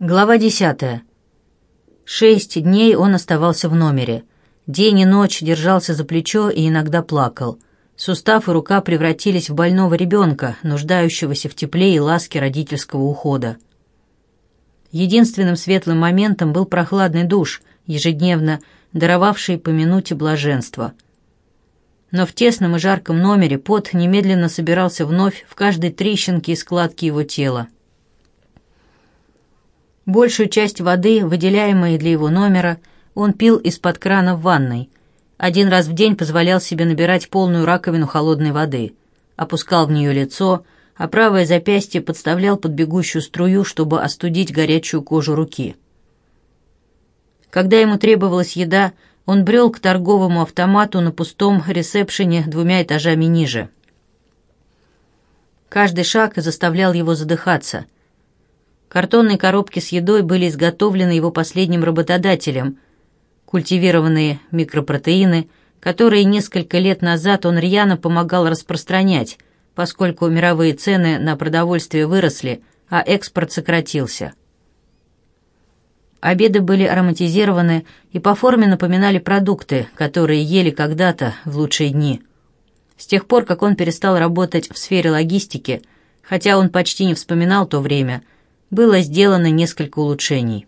Глава 10. Шесть дней он оставался в номере. День и ночь держался за плечо и иногда плакал. Сустав и рука превратились в больного ребенка, нуждающегося в тепле и ласке родительского ухода. Единственным светлым моментом был прохладный душ, ежедневно даровавший по минуте блаженство. Но в тесном и жарком номере пот немедленно собирался вновь в каждой трещинке и складке его тела. Большую часть воды, выделяемой для его номера, он пил из-под крана в ванной. Один раз в день позволял себе набирать полную раковину холодной воды. Опускал в нее лицо, а правое запястье подставлял под бегущую струю, чтобы остудить горячую кожу руки. Когда ему требовалась еда, он брел к торговому автомату на пустом ресепшене двумя этажами ниже. Каждый шаг заставлял его задыхаться – Картонные коробки с едой были изготовлены его последним работодателем. Культивированные микропротеины, которые несколько лет назад он рьяно помогал распространять, поскольку мировые цены на продовольствие выросли, а экспорт сократился. Обеды были ароматизированы и по форме напоминали продукты, которые ели когда-то в лучшие дни. С тех пор, как он перестал работать в сфере логистики, хотя он почти не вспоминал то время – было сделано несколько улучшений.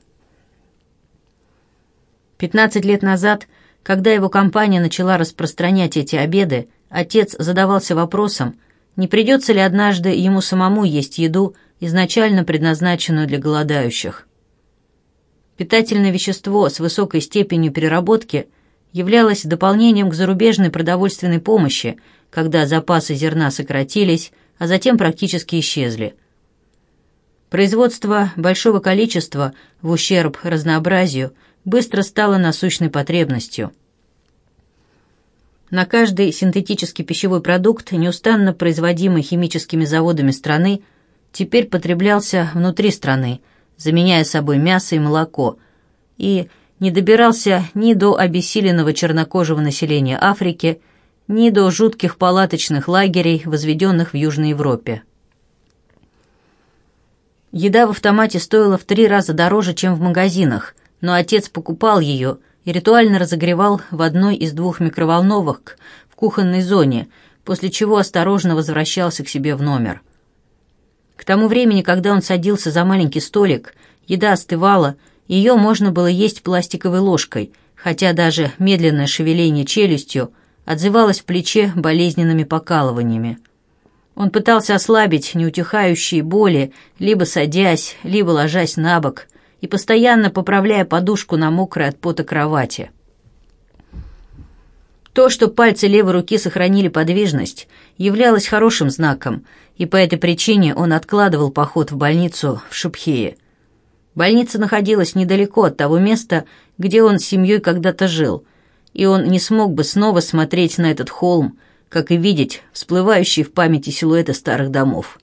15 лет назад, когда его компания начала распространять эти обеды, отец задавался вопросом, не придется ли однажды ему самому есть еду, изначально предназначенную для голодающих. Питательное вещество с высокой степенью переработки являлось дополнением к зарубежной продовольственной помощи, когда запасы зерна сократились, а затем практически исчезли – Производство большого количества в ущерб разнообразию быстро стало насущной потребностью. На каждый синтетический пищевой продукт, неустанно производимый химическими заводами страны, теперь потреблялся внутри страны, заменяя собой мясо и молоко, и не добирался ни до обессиленного чернокожего населения Африки, ни до жутких палаточных лагерей, возведенных в Южной Европе. Еда в автомате стоила в три раза дороже, чем в магазинах, но отец покупал ее и ритуально разогревал в одной из двух микроволновок в кухонной зоне, после чего осторожно возвращался к себе в номер. К тому времени, когда он садился за маленький столик, еда остывала, ее можно было есть пластиковой ложкой, хотя даже медленное шевеление челюстью отзывалось в плече болезненными покалываниями. Он пытался ослабить неутихающие боли, либо садясь, либо ложась на бок, и постоянно поправляя подушку на мокрой от пота кровати. То, что пальцы левой руки сохранили подвижность, являлось хорошим знаком, и по этой причине он откладывал поход в больницу в Шипхее. Больница находилась недалеко от того места, где он с семьей когда-то жил, и он не смог бы снова смотреть на этот холм, как и видеть всплывающие в памяти силуэты старых домов.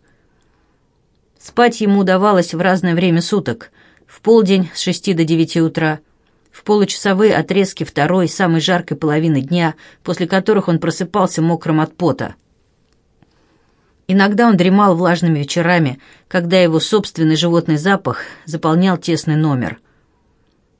Спать ему удавалось в разное время суток, в полдень с 6 до 9 утра, в получасовые отрезки второй, самой жаркой половины дня, после которых он просыпался мокрым от пота. Иногда он дремал влажными вечерами, когда его собственный животный запах заполнял тесный номер.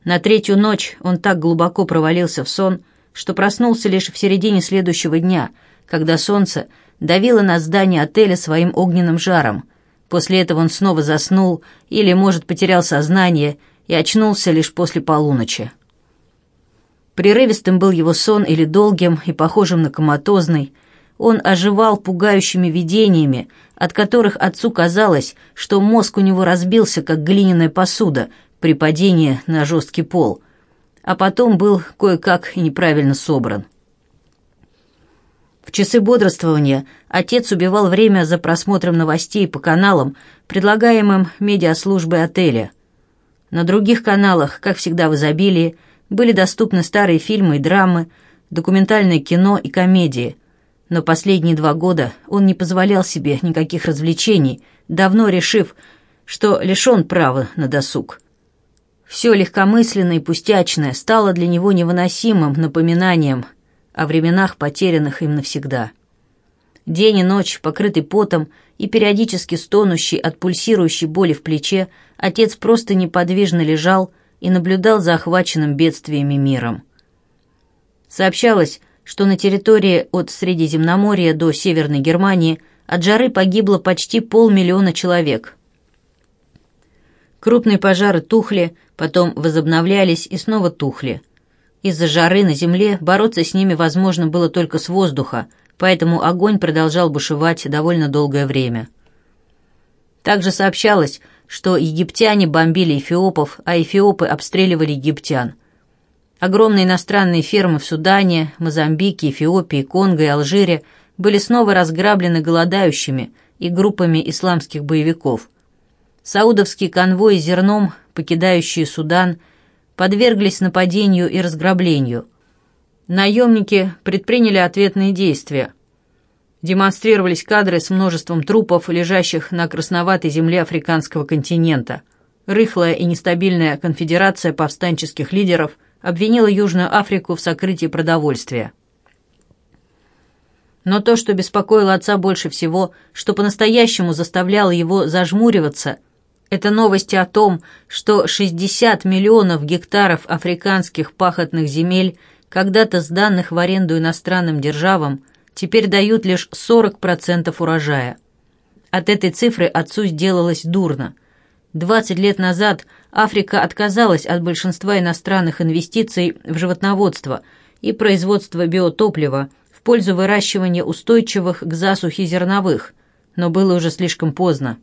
На третью ночь он так глубоко провалился в сон, что проснулся лишь в середине следующего дня, когда солнце давило на здание отеля своим огненным жаром. После этого он снова заснул или, может, потерял сознание и очнулся лишь после полуночи. Прерывистым был его сон или долгим и похожим на коматозный. Он оживал пугающими видениями, от которых отцу казалось, что мозг у него разбился, как глиняная посуда при падении на жесткий пол, а потом был кое-как и неправильно собран. В часы бодрствования отец убивал время за просмотром новостей по каналам, предлагаемым медиаслужбой отеля. На других каналах, как всегда в изобилии, были доступны старые фильмы и драмы, документальное кино и комедии. Но последние два года он не позволял себе никаких развлечений, давно решив, что лишен права на досуг. Все легкомысленное и пустячное стало для него невыносимым напоминанием – о временах, потерянных им навсегда. День и ночь, покрытый потом и периодически стонущий от пульсирующей боли в плече, отец просто неподвижно лежал и наблюдал за охваченным бедствиями миром. Сообщалось, что на территории от Средиземноморья до Северной Германии от жары погибло почти полмиллиона человек. Крупные пожары тухли, потом возобновлялись и снова тухли – из-за жары на земле бороться с ними возможно было только с воздуха, поэтому огонь продолжал бушевать довольно долгое время. Также сообщалось, что египтяне бомбили эфиопов, а эфиопы обстреливали египтян. Огромные иностранные фермы в Судане, Мозамбике, Эфиопии, Конго и Алжире были снова разграблены голодающими и группами исламских боевиков. Саудовские конвои с зерном, покидающие Судан – подверглись нападению и разграблению. Наемники предприняли ответные действия. Демонстрировались кадры с множеством трупов, лежащих на красноватой земле африканского континента. Рыхлая и нестабильная конфедерация повстанческих лидеров обвинила Южную Африку в сокрытии продовольствия. Но то, что беспокоило отца больше всего, что по-настоящему заставляло его зажмуриваться – это новости о том, что 60 миллионов гектаров африканских пахотных земель, когда-то сданных в аренду иностранным державам, теперь дают лишь 40% урожая. От этой цифры отцу сделалось дурно. 20 лет назад Африка отказалась от большинства иностранных инвестиций в животноводство и производство биотоплива в пользу выращивания устойчивых к засухе зерновых, но было уже слишком поздно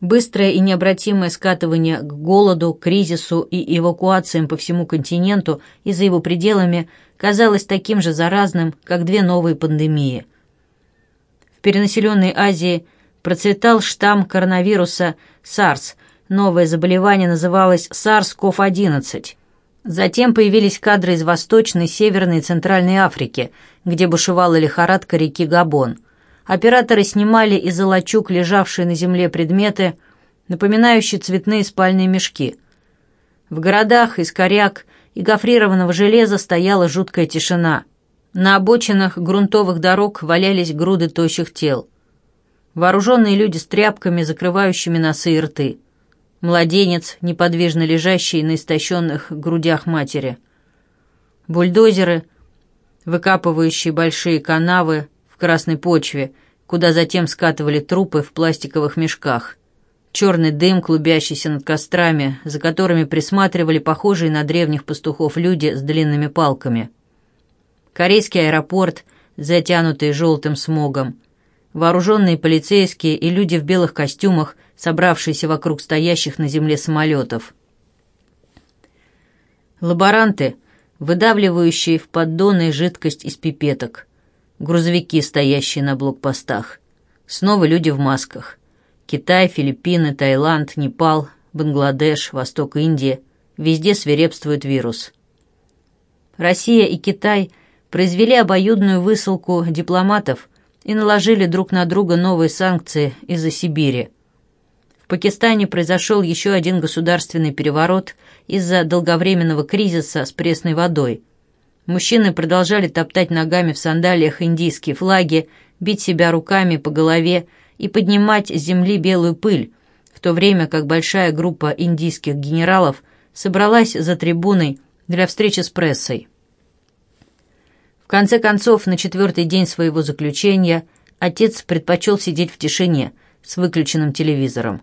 быстрое и необратимое скатывание к голоду, кризису и эвакуациям по всему континенту и за его пределами казалось таким же заразным, как две новые пандемии. В перенаселенной Азии процветал штамм коронавируса SARS. Новое заболевание называлось SARS-CoV-11. Затем появились кадры из Восточной, Северной и Центральной Африки, где бушевала лихорадка реки Габон – Операторы снимали из золочук лежавшие на земле предметы, напоминающие цветные спальные мешки. В городах из коряк и гофрированного железа стояла жуткая тишина. На обочинах грунтовых дорог валялись груды тощих тел. Вооруженные люди с тряпками, закрывающими носы и рты. Младенец, неподвижно лежащий на истощенных грудях матери. Бульдозеры, выкапывающие большие канавы, красной почве, куда затем скатывали трупы в пластиковых мешках. Черный дым, клубящийся над кострами, за которыми присматривали похожие на древних пастухов люди с длинными палками. Корейский аэропорт, затянутый желтым смогом. Вооруженные полицейские и люди в белых костюмах, собравшиеся вокруг стоящих на земле самолетов. Лаборанты, выдавливающие в поддоны жидкость из пипеток – грузовики, стоящие на блокпостах. Снова люди в масках. Китай, Филиппины, Таиланд, Непал, Бангладеш, Восток Индия. Везде свирепствует вирус. Россия и Китай произвели обоюдную высылку дипломатов и наложили друг на друга новые санкции из-за Сибири. В Пакистане произошел еще один государственный переворот из-за долговременного кризиса с пресной водой – Мужчины продолжали топтать ногами в сандалиях индийские флаги, бить себя руками по голове и поднимать с земли белую пыль, в то время как большая группа индийских генералов собралась за трибуной для встречи с прессой. В конце концов, на четвертый день своего заключения отец предпочел сидеть в тишине с выключенным телевизором.